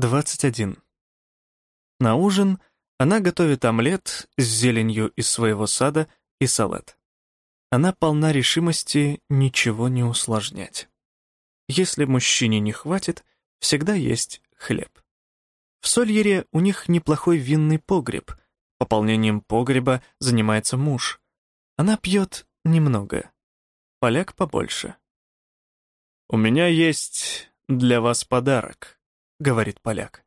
21. На ужин она готовит омлет с зеленью из своего сада и салат. Она полна решимости ничего не усложнять. Если мужчине не хватит, всегда есть хлеб. В Сольере у них неплохой винный погреб. Пополнением погреба занимается муж. Она пьет немного. Поляк побольше. «У меня есть для вас подарок», — говорит поляк.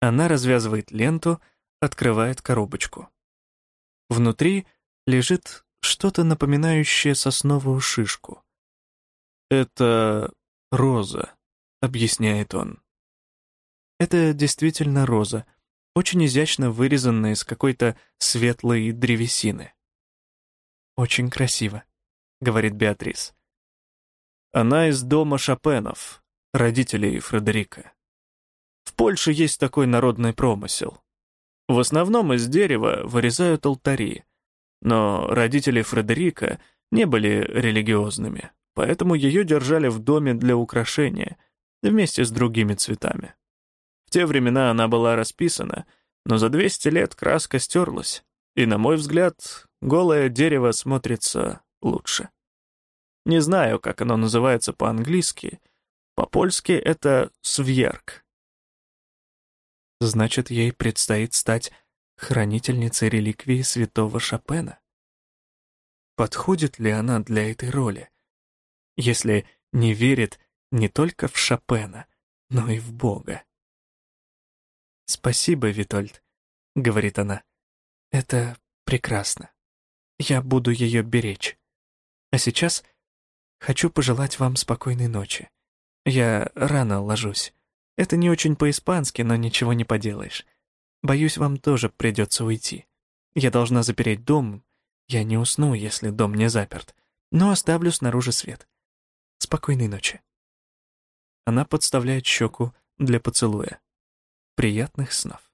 Она развязывает ленту, открывает коробочку. Внутри лежит что-то напоминающее сосновую шишку. «Это роза», — объясняет он. Это действительно роза, очень изящно вырезанная из какой-то светлой древесины. «Очень красиво», — говорит Беатрис. Она из дома Шопенов, родителей Фредерика. В Польше есть такой народный промысел. В основном из дерева вырезают алтари, но родители Фредерика не были религиозными, поэтому ее держали в доме для украшения вместе с другими цветами те времена она была расписана, но за 200 лет краска стерлась, и, на мой взгляд, голое дерево смотрится лучше. Не знаю, как оно называется по-английски. По-польски это «свьерк». Значит, ей предстоит стать хранительницей реликвии святого Шопена. Подходит ли она для этой роли? Если не верит не только в Шопена, но и в Бога. «Спасибо, Витольд», — говорит она. «Это прекрасно. Я буду ее беречь. А сейчас хочу пожелать вам спокойной ночи. Я рано ложусь. Это не очень по-испански, но ничего не поделаешь. Боюсь, вам тоже придется уйти. Я должна запереть дом. Я не усну, если дом не заперт, но оставлю снаружи свет. Спокойной ночи». Она подставляет щеку для поцелуя. Приятных снов.